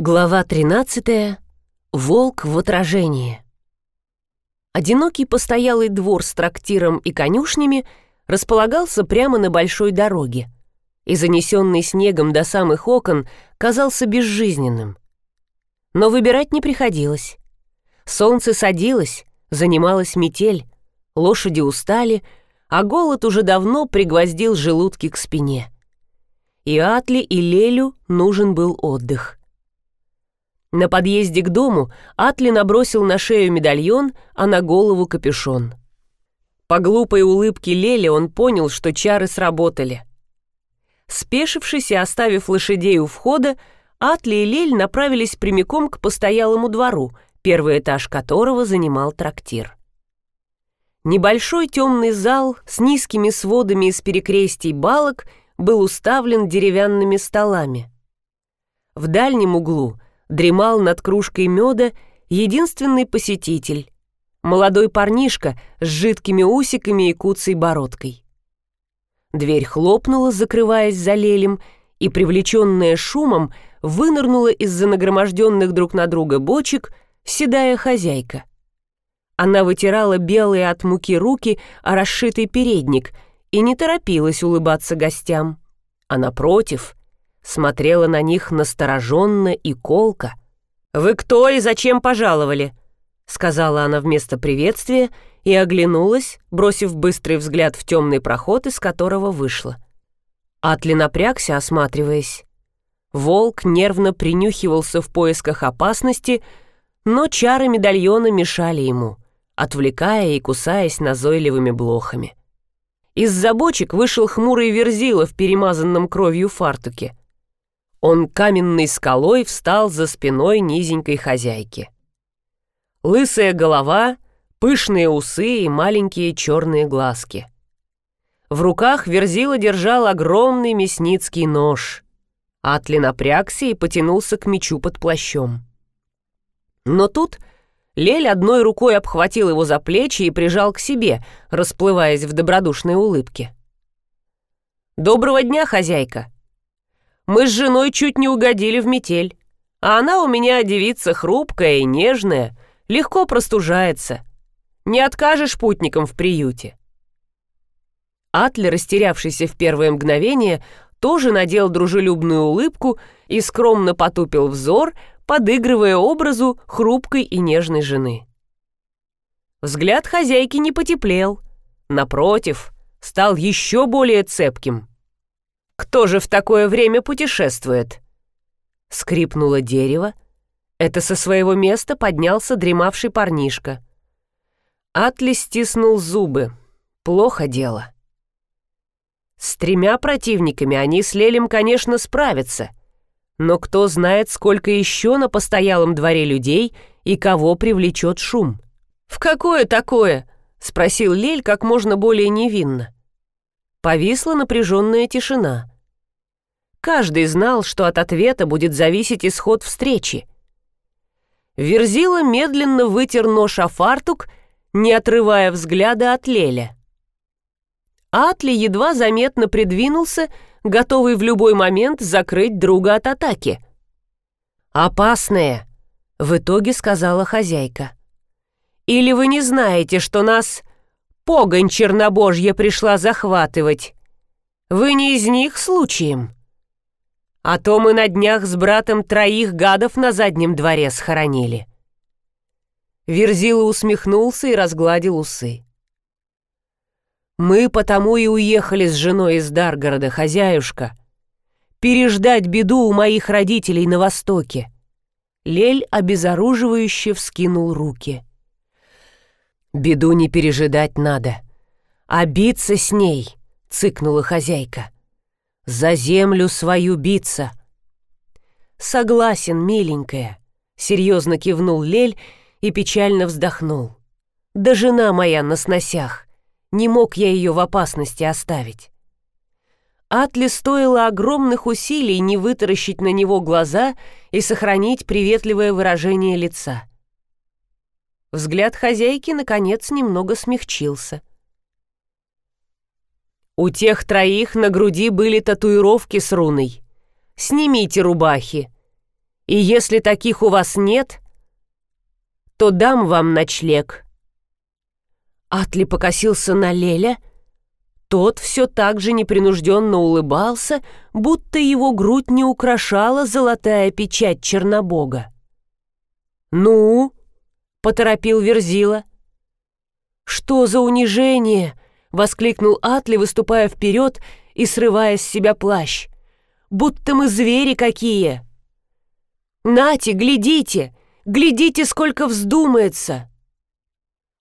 Глава 13. Волк в отражении. Одинокий постоялый двор с трактиром и конюшнями располагался прямо на большой дороге и, занесенный снегом до самых окон, казался безжизненным. Но выбирать не приходилось. Солнце садилось, занималась метель, лошади устали, а голод уже давно пригвоздил желудки к спине. И Атли, и Лелю нужен был отдых. На подъезде к дому Атли набросил на шею медальон, а на голову капюшон. По глупой улыбке Лели он понял, что чары сработали. Спешившись и оставив лошадей у входа, Атли и Лель направились прямиком к постоялому двору, первый этаж которого занимал трактир. Небольшой темный зал с низкими сводами из перекрестий балок был уставлен деревянными столами. В дальнем углу – дремал над кружкой меда единственный посетитель, молодой парнишка с жидкими усиками и куцей бородкой. Дверь хлопнула, закрываясь за лелем, и, привлеченная шумом, вынырнула из-за нагроможденных друг на друга бочек седая хозяйка. Она вытирала белые от муки руки о расшитый передник и не торопилась улыбаться гостям, а напротив смотрела на них настороженно и колко. «Вы кто и зачем пожаловали?» — сказала она вместо приветствия и оглянулась, бросив быстрый взгляд в темный проход, из которого вышла. Атли напрягся, осматриваясь. Волк нервно принюхивался в поисках опасности, но чары медальона мешали ему, отвлекая и кусаясь назойливыми блохами. Из забочек вышел хмурый верзила в перемазанном кровью фартуке. Он каменной скалой встал за спиной низенькой хозяйки. Лысая голова, пышные усы и маленькие черные глазки. В руках Верзила держал огромный мясницкий нож. Атли напрягся и потянулся к мечу под плащом. Но тут Лель одной рукой обхватил его за плечи и прижал к себе, расплываясь в добродушной улыбке. «Доброго дня, хозяйка!» Мы с женой чуть не угодили в метель. А она у меня девица хрупкая и нежная, легко простужается. Не откажешь путникам в приюте. Атли, растерявшийся в первое мгновение, тоже надел дружелюбную улыбку и скромно потупил взор, подыгрывая образу хрупкой и нежной жены. Взгляд хозяйки не потеплел. Напротив, стал еще более цепким. Кто же в такое время путешествует? Скрипнуло дерево. Это со своего места поднялся дремавший парнишка. Атли стиснул зубы. Плохо дело. С тремя противниками они с Лелем, конечно, справятся. Но кто знает, сколько еще на постоялом дворе людей и кого привлечет шум. «В какое такое?» — спросил Лель как можно более невинно. Повисла напряженная тишина. Каждый знал, что от ответа будет зависеть исход встречи. Верзила медленно вытер нож о фартук, не отрывая взгляда от Леля. Атли едва заметно придвинулся, готовый в любой момент закрыть друга от атаки. «Опасные», — в итоге сказала хозяйка. «Или вы не знаете, что нас погонь чернобожья пришла захватывать? Вы не из них случаем?» А то мы на днях с братом троих гадов на заднем дворе схоронили. Верзила усмехнулся и разгладил усы. Мы потому и уехали с женой из Даргорода, хозяюшка. Переждать беду у моих родителей на востоке. Лель обезоруживающе вскинул руки. «Беду не пережидать надо, а биться с ней», — цыкнула хозяйка за землю свою биться. Согласен, миленькая, серьезно кивнул Лель и печально вздохнул. Да жена моя на сносях, не мог я ее в опасности оставить. Атли стоило огромных усилий не вытаращить на него глаза и сохранить приветливое выражение лица. Взгляд хозяйки, наконец, немного смягчился. У тех троих на груди были татуировки с руной. Снимите рубахи. И если таких у вас нет, то дам вам ночлег». Атли покосился на Леля. Тот все так же непринужденно улыбался, будто его грудь не украшала золотая печать Чернобога. «Ну?» — поторопил Верзила. «Что за унижение?» — воскликнул Атли, выступая вперед и срывая с себя плащ. «Будто мы звери какие!» «Нате, глядите! Глядите, сколько вздумается!»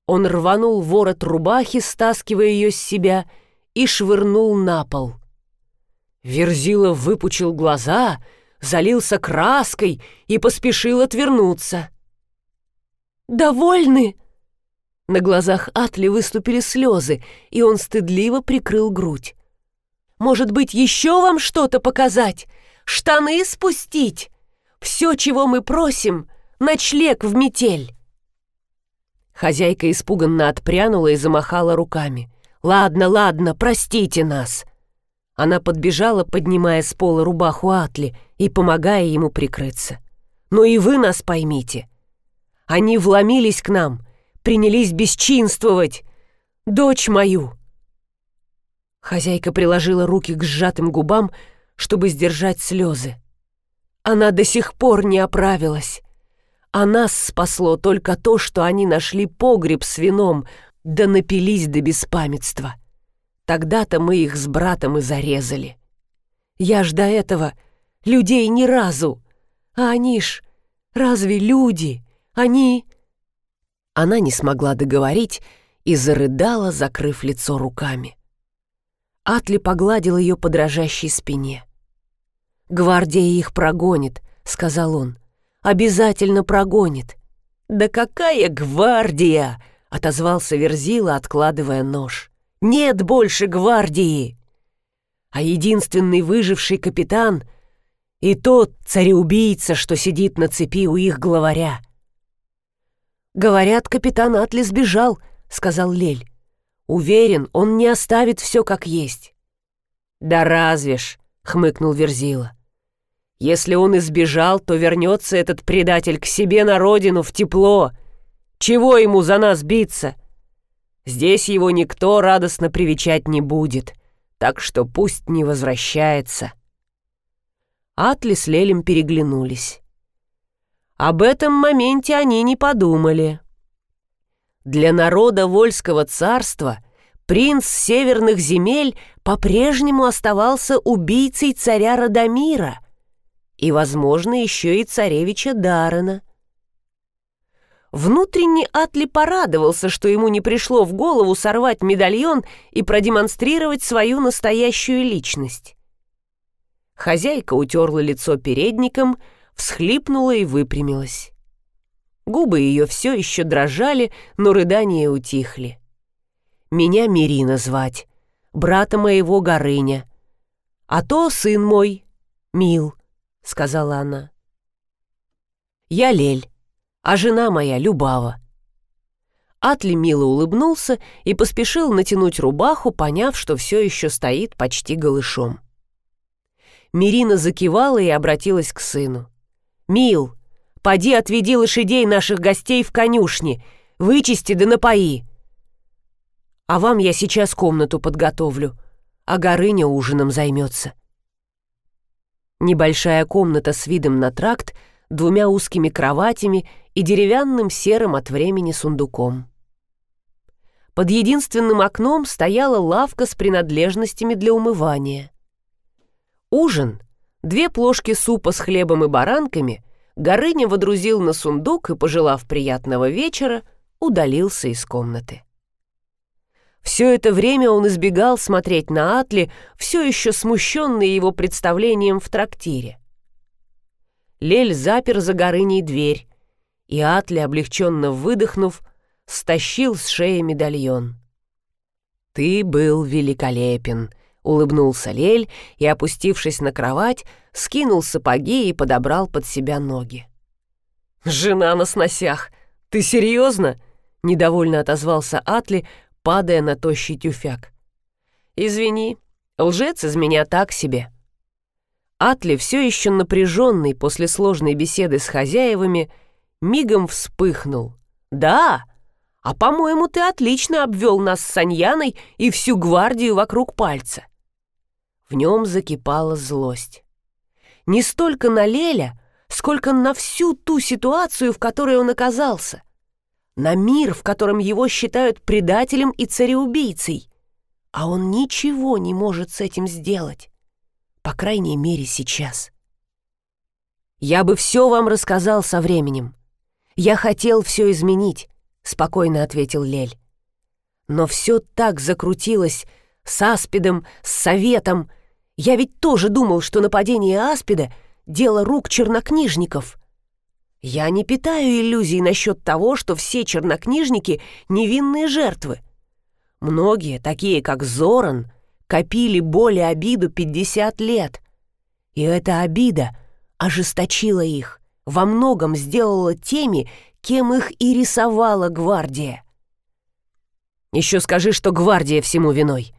Он рванул ворот рубахи, стаскивая ее с себя, и швырнул на пол. Верзила выпучил глаза, залился краской и поспешил отвернуться. «Довольны?» На глазах Атли выступили слезы, и он стыдливо прикрыл грудь. «Может быть, еще вам что-то показать? Штаны спустить? Все, чего мы просим, ночлег в метель!» Хозяйка испуганно отпрянула и замахала руками. «Ладно, ладно, простите нас!» Она подбежала, поднимая с пола рубаху Атли и помогая ему прикрыться. «Но и вы нас поймите. Они вломились к нам, принялись бесчинствовать. Дочь мою!» Хозяйка приложила руки к сжатым губам, чтобы сдержать слезы. Она до сих пор не оправилась. А нас спасло только то, что они нашли погреб с вином, да напились до беспамятства. Тогда-то мы их с братом и зарезали. Я ж до этого людей ни разу. А они ж, разве люди? Они... Она не смогла договорить и зарыдала, закрыв лицо руками. Атли погладил ее по дрожащей спине. «Гвардия их прогонит», — сказал он. «Обязательно прогонит». «Да какая гвардия!» — отозвался Верзила, откладывая нож. «Нет больше гвардии!» А единственный выживший капитан и тот цареубийца, что сидит на цепи у их главаря. «Говорят, капитан Атли сбежал», — сказал Лель. «Уверен, он не оставит все как есть». «Да разве ж», — хмыкнул Верзила. «Если он избежал, то вернется этот предатель к себе на родину, в тепло. Чего ему за нас биться? Здесь его никто радостно привечать не будет, так что пусть не возвращается». Атли с Лелем переглянулись. Об этом моменте они не подумали. Для народа Вольского царства принц северных земель по-прежнему оставался убийцей царя Радомира и, возможно, еще и царевича Дарена. Внутренне Атли порадовался, что ему не пришло в голову сорвать медальон и продемонстрировать свою настоящую личность. Хозяйка утерла лицо передником — всхлипнула и выпрямилась. Губы ее все еще дрожали, но рыдания утихли. «Меня Мирина звать, брата моего Горыня. А то сын мой, Мил», — сказала она. «Я Лель, а жена моя Любава». Атли мило улыбнулся и поспешил натянуть рубаху, поняв, что все еще стоит почти голышом. Мирина закивала и обратилась к сыну. «Мил, поди отведи лошадей наших гостей в конюшни, вычисти да напои. А вам я сейчас комнату подготовлю, а Горыня ужином займется». Небольшая комната с видом на тракт, двумя узкими кроватями и деревянным серым от времени сундуком. Под единственным окном стояла лавка с принадлежностями для умывания. Ужин Две плошки супа с хлебом и баранками Горыня водрузил на сундук и, пожелав приятного вечера, удалился из комнаты. Все это время он избегал смотреть на Атли, все еще смущенный его представлением в трактире. Лель запер за Горыней дверь, и Атли, облегченно выдохнув, стащил с шеи медальон. «Ты был великолепен», Улыбнулся Лель и, опустившись на кровать, скинул сапоги и подобрал под себя ноги. «Жена на сносях! Ты серьезно?» — недовольно отозвался Атли, падая на тощий тюфяк. «Извини, лжец из меня так себе». Атли, все еще напряженный после сложной беседы с хозяевами, мигом вспыхнул. «Да, а по-моему, ты отлично обвел нас с Саньяной и всю гвардию вокруг пальца». В нем закипала злость. Не столько на Леля, сколько на всю ту ситуацию, в которой он оказался. На мир, в котором его считают предателем и цареубийцей. А он ничего не может с этим сделать. По крайней мере, сейчас. «Я бы все вам рассказал со временем. Я хотел все изменить», — спокойно ответил Лель. «Но все так закрутилось с Аспидом, с Советом. Я ведь тоже думал, что нападение Аспида — дело рук чернокнижников». Я не питаю иллюзий насчет того, что все чернокнижники — невинные жертвы. Многие, такие как Зоран, копили боль и обиду 50 лет. И эта обида ожесточила их, во многом сделала теми, кем их и рисовала гвардия. Еще скажи, что гвардия всему виной,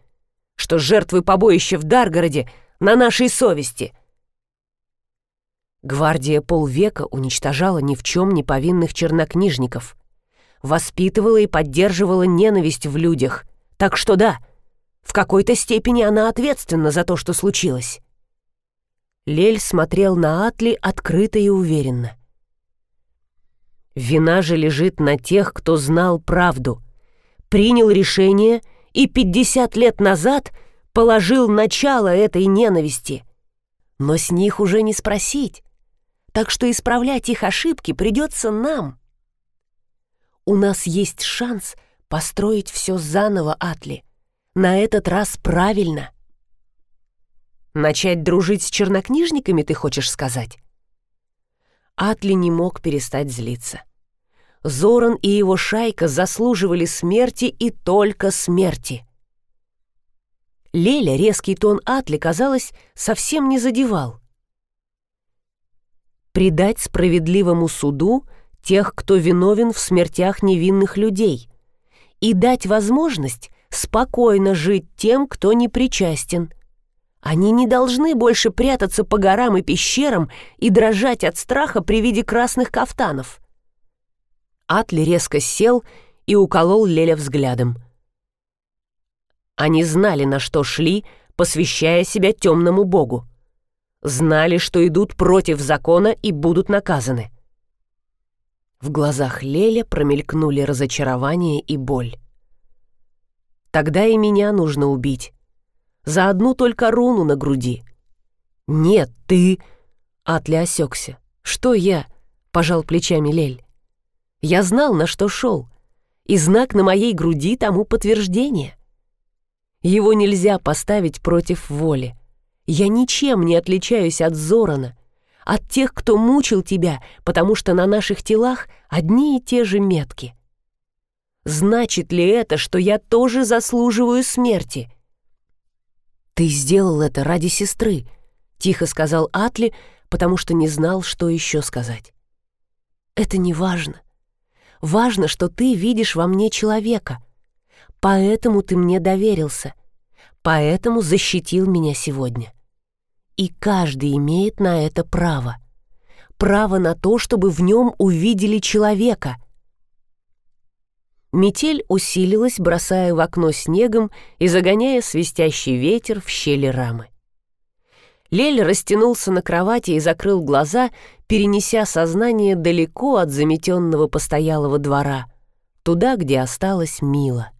что жертвы побоища в Даргороде на нашей совести. Гвардия полвека уничтожала ни в чем не повинных чернокнижников, воспитывала и поддерживала ненависть в людях, так что да, в какой-то степени она ответственна за то, что случилось. Лель смотрел на Атли открыто и уверенно. Вина же лежит на тех, кто знал правду, принял решение и 50 лет назад положил начало этой ненависти. Но с них уже не спросить, так что исправлять их ошибки придется нам. У нас есть шанс построить все заново, Атли. На этот раз правильно. Начать дружить с чернокнижниками, ты хочешь сказать? Атли не мог перестать злиться. Зоран и его шайка заслуживали смерти и только смерти. Леля резкий тон Атли, казалось, совсем не задевал. Предать справедливому суду тех, кто виновен в смертях невинных людей, и дать возможность спокойно жить тем, кто не причастен. Они не должны больше прятаться по горам и пещерам и дрожать от страха при виде красных кафтанов. Атли резко сел и уколол Леля взглядом. Они знали, на что шли, посвящая себя темному богу. Знали, что идут против закона и будут наказаны. В глазах Леля промелькнули разочарование и боль. Тогда и меня нужно убить. За одну только руну на груди. Нет, ты... Атли осекся. Что я? Пожал плечами Лель. Я знал, на что шел. И знак на моей груди тому подтверждение. Его нельзя поставить против воли. Я ничем не отличаюсь от Зорана, от тех, кто мучил тебя, потому что на наших телах одни и те же метки. Значит ли это, что я тоже заслуживаю смерти? Ты сделал это ради сестры, тихо сказал Атли, потому что не знал, что еще сказать. Это не важно. Важно, что ты видишь во мне человека. Поэтому ты мне доверился. Поэтому защитил меня сегодня. И каждый имеет на это право. Право на то, чтобы в нем увидели человека — Метель усилилась, бросая в окно снегом и загоняя свистящий ветер в щели рамы. Лель растянулся на кровати и закрыл глаза, перенеся сознание далеко от заметенного постоялого двора, туда, где осталась Мила.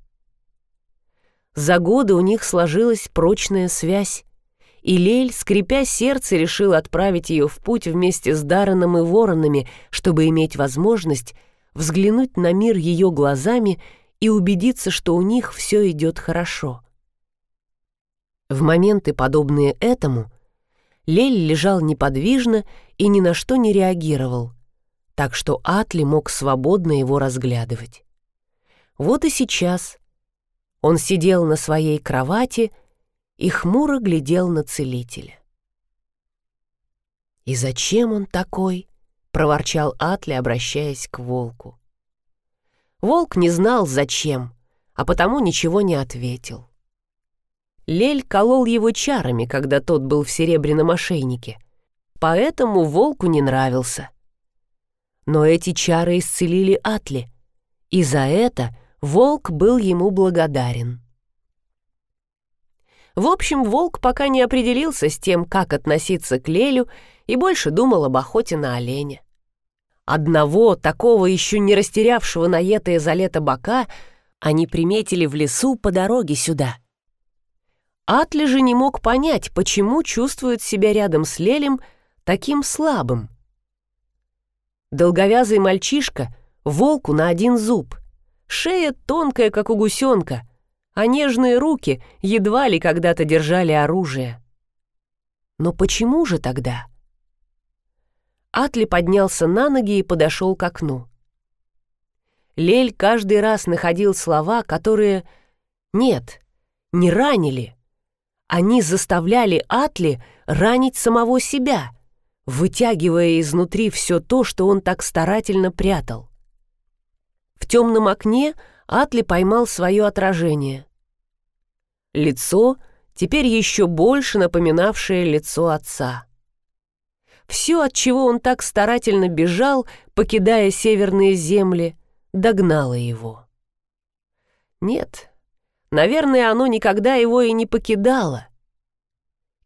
За годы у них сложилась прочная связь, и Лель, скрипя сердце, решил отправить ее в путь вместе с Дарреном и Воронами, чтобы иметь возможность взглянуть на мир ее глазами и убедиться, что у них все идет хорошо. В моменты, подобные этому, Лель лежал неподвижно и ни на что не реагировал, так что Атли мог свободно его разглядывать. Вот и сейчас он сидел на своей кровати и хмуро глядел на целителя. И зачем он такой? — проворчал Атли, обращаясь к волку. Волк не знал, зачем, а потому ничего не ответил. Лель колол его чарами, когда тот был в серебряном ошейнике. Поэтому волку не нравился. Но эти чары исцелили Атли, и за это волк был ему благодарен. В общем, волк пока не определился с тем, как относиться к Лелю, и больше думал об охоте на оленя. Одного, такого еще не растерявшего наетое за лето бока, они приметили в лесу по дороге сюда. Атли же не мог понять, почему чувствует себя рядом с Лелем таким слабым. Долговязый мальчишка — волку на один зуб, шея тонкая, как у гусенка, а нежные руки едва ли когда-то держали оружие. Но почему же тогда? Атли поднялся на ноги и подошел к окну. Лель каждый раз находил слова, которые... Нет, не ранили. Они заставляли Атли ранить самого себя, вытягивая изнутри все то, что он так старательно прятал. В темном окне Атли поймал свое отражение. Лицо, теперь еще больше напоминавшее лицо отца. Все, от чего он так старательно бежал, покидая северные земли, догнало его. Нет, наверное, оно никогда его и не покидало.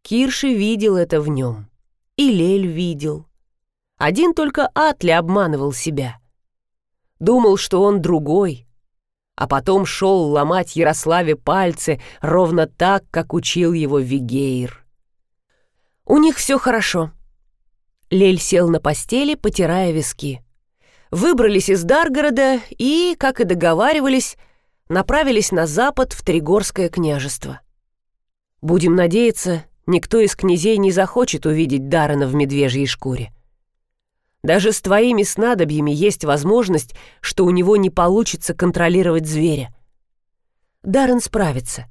Кирши видел это в нем, и Лель видел. Один только Атли обманывал себя. Думал, что он другой, а потом шел ломать Ярославе пальцы ровно так, как учил его Вигейр. У них все хорошо. Лель сел на постели, потирая виски. Выбрались из Даргорода и, как и договаривались, направились на запад в Тригорское княжество. Будем надеяться, никто из князей не захочет увидеть Дарана в медвежьей шкуре. Даже с твоими снадобьями есть возможность, что у него не получится контролировать зверя. Даррен справится.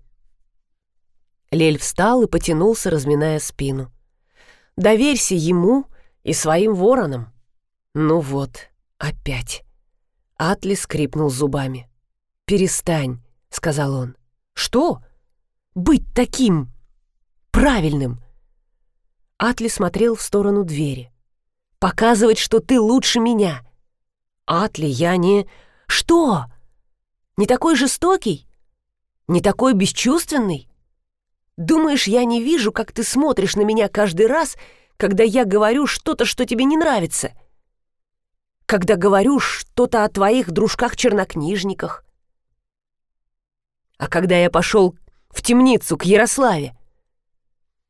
Лель встал и потянулся, разминая спину. Доверься ему и своим воронам. Ну вот, опять. Атли скрипнул зубами. «Перестань», — сказал он. «Что? Быть таким правильным?» Атли смотрел в сторону двери показывать, что ты лучше меня. Атли, я не... Что? Не такой жестокий? Не такой бесчувственный? Думаешь, я не вижу, как ты смотришь на меня каждый раз, когда я говорю что-то, что тебе не нравится? Когда говорю что-то о твоих дружках-чернокнижниках? А когда я пошел в темницу к Ярославе?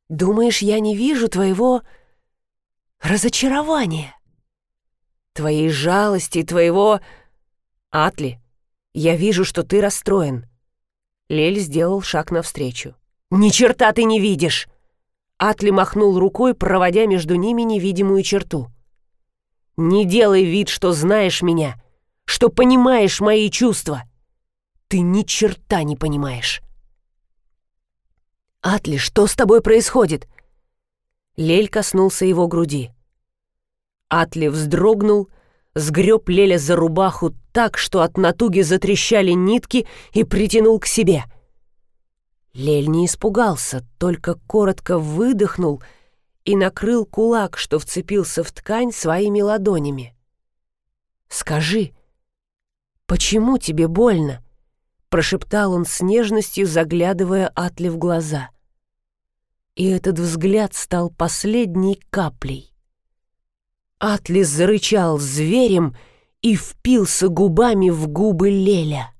Думаешь, я не вижу твоего разочарование. Твоей жалости и твоего... Атли, я вижу, что ты расстроен. Лель сделал шаг навстречу. Ни черта ты не видишь! Атли махнул рукой, проводя между ними невидимую черту. «Не делай вид, что знаешь меня, что понимаешь мои чувства. Ты ни черта не понимаешь». «Атли, что с тобой происходит?» Лель коснулся его груди. Атли вздрогнул, сгреб Леля за рубаху так, что от натуги затрещали нитки и притянул к себе. Лель не испугался, только коротко выдохнул и накрыл кулак, что вцепился в ткань своими ладонями. «Скажи, почему тебе больно?» — прошептал он с нежностью, заглядывая Атли в глаза — и этот взгляд стал последней каплей. Атлис зарычал зверем и впился губами в губы Леля.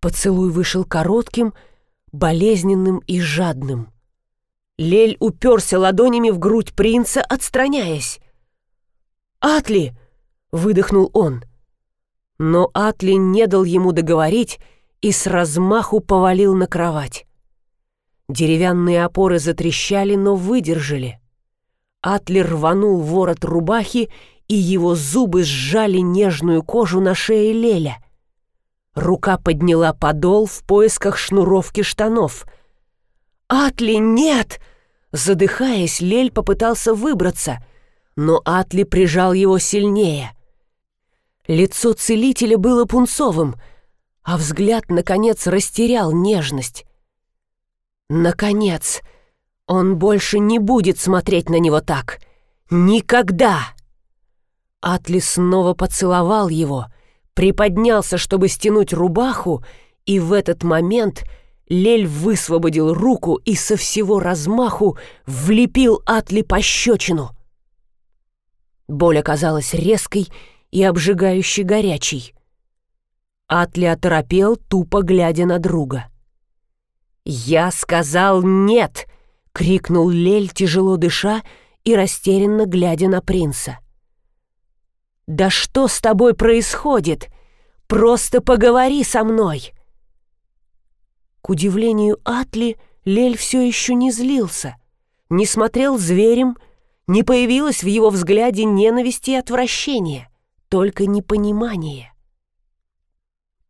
Поцелуй вышел коротким, болезненным и жадным. Лель уперся ладонями в грудь принца, отстраняясь. «Атли!» — выдохнул он. Но Атли не дал ему договорить и с размаху повалил на кровать. Деревянные опоры затрещали, но выдержали. Атлер рванул ворот рубахи, и его зубы сжали нежную кожу на шее Леля. Рука подняла подол в поисках шнуровки штанов. «Атли, нет!» Задыхаясь, Лель попытался выбраться, но Атли прижал его сильнее. Лицо целителя было пунцовым, а взгляд, наконец, растерял нежность. Наконец! Он больше не будет смотреть на него так. Никогда! Атли снова поцеловал его, приподнялся, чтобы стянуть рубаху, и в этот момент Лель высвободил руку и со всего размаху влепил Атли пощечину. Боль оказалась резкой и обжигающе горячей. Атли оторопел, тупо глядя на друга. «Я сказал нет!» — крикнул Лель, тяжело дыша и растерянно глядя на принца. «Да что с тобой происходит? Просто поговори со мной!» К удивлению Атли, Лель все еще не злился, не смотрел зверем, не появилось в его взгляде ненависти и отвращения, только непонимание.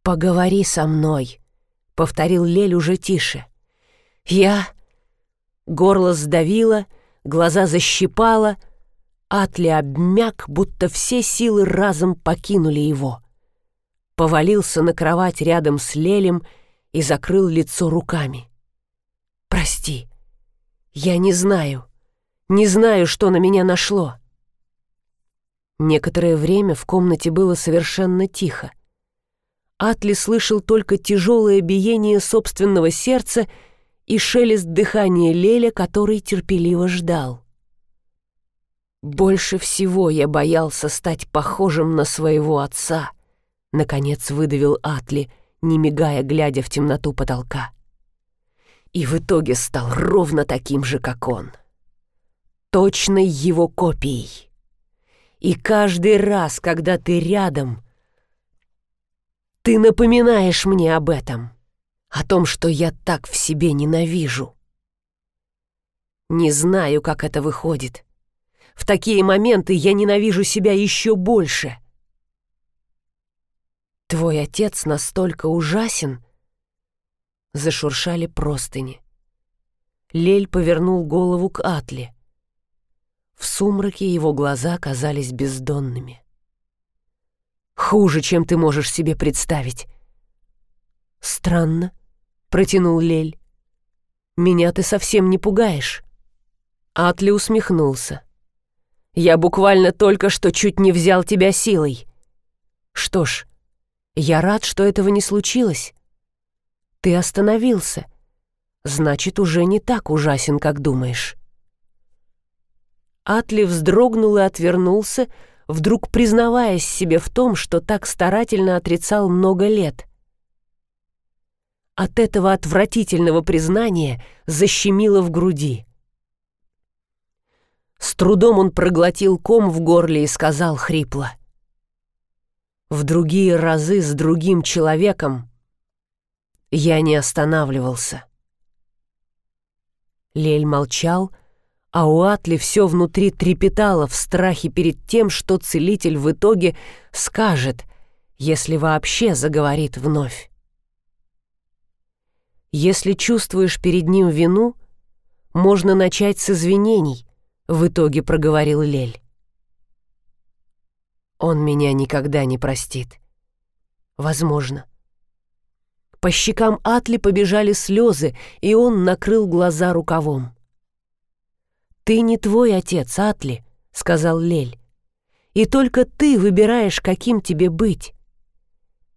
«Поговори со мной», — повторил Лель уже тише. «Я...» Горло сдавило, глаза защипало, Атли обмяк, будто все силы разом покинули его. Повалился на кровать рядом с Лелем и закрыл лицо руками. «Прости, я не знаю, не знаю, что на меня нашло». Некоторое время в комнате было совершенно тихо. Атли слышал только тяжелое биение собственного сердца и шелест дыхания Леля, который терпеливо ждал. «Больше всего я боялся стать похожим на своего отца», — наконец выдавил Атли, не мигая, глядя в темноту потолка. И в итоге стал ровно таким же, как он. Точной его копией. И каждый раз, когда ты рядом, ты напоминаешь мне об этом о том, что я так в себе ненавижу. Не знаю, как это выходит. В такие моменты я ненавижу себя еще больше. Твой отец настолько ужасен. Зашуршали простыни. Лель повернул голову к Атле. В сумраке его глаза казались бездонными. «Хуже, чем ты можешь себе представить». «Странно», протянул Лель. «Меня ты совсем не пугаешь». Атли усмехнулся. «Я буквально только что чуть не взял тебя силой. Что ж, я рад, что этого не случилось. Ты остановился. Значит, уже не так ужасен, как думаешь». Атли вздрогнул и отвернулся, вдруг признаваясь себе в том, что так старательно отрицал много лет. От этого отвратительного признания защемило в груди. С трудом он проглотил ком в горле и сказал хрипло. В другие разы с другим человеком я не останавливался. Лель молчал, а у Атли все внутри трепетало в страхе перед тем, что целитель в итоге скажет, если вообще заговорит вновь. Если чувствуешь перед ним вину, можно начать с извинений, в итоге проговорил Лель. Он меня никогда не простит. Возможно. По щекам Атли побежали слезы, и он накрыл глаза рукавом. «Ты не твой отец, Атли», — сказал Лель. «И только ты выбираешь, каким тебе быть.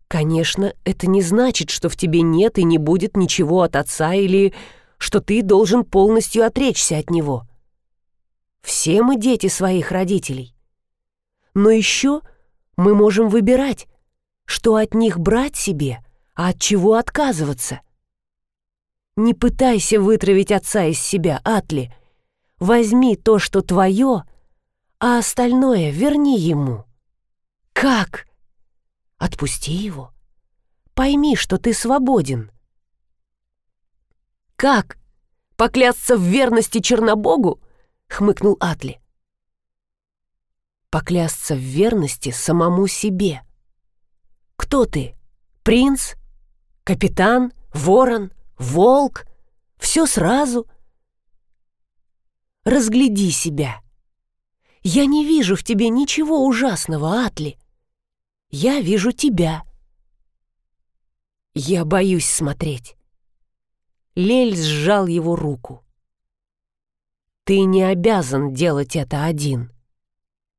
Конечно, это не значит, что в тебе нет и не будет ничего от отца или что ты должен полностью отречься от него. Все мы дети своих родителей. Но еще мы можем выбирать, что от них брать себе, а от чего отказываться. Не пытайся вытравить отца из себя, Атли. Возьми то, что твое, а остальное верни ему. Как? Отпусти его. Пойми, что ты свободен. «Как? Поклясться в верности Чернобогу?» — хмыкнул Атли. «Поклясться в верности самому себе. Кто ты? Принц? Капитан? Ворон? Волк? Все сразу?» «Разгляди себя. Я не вижу в тебе ничего ужасного, Атли. Я вижу тебя. Я боюсь смотреть. Лель сжал его руку. «Ты не обязан делать это один.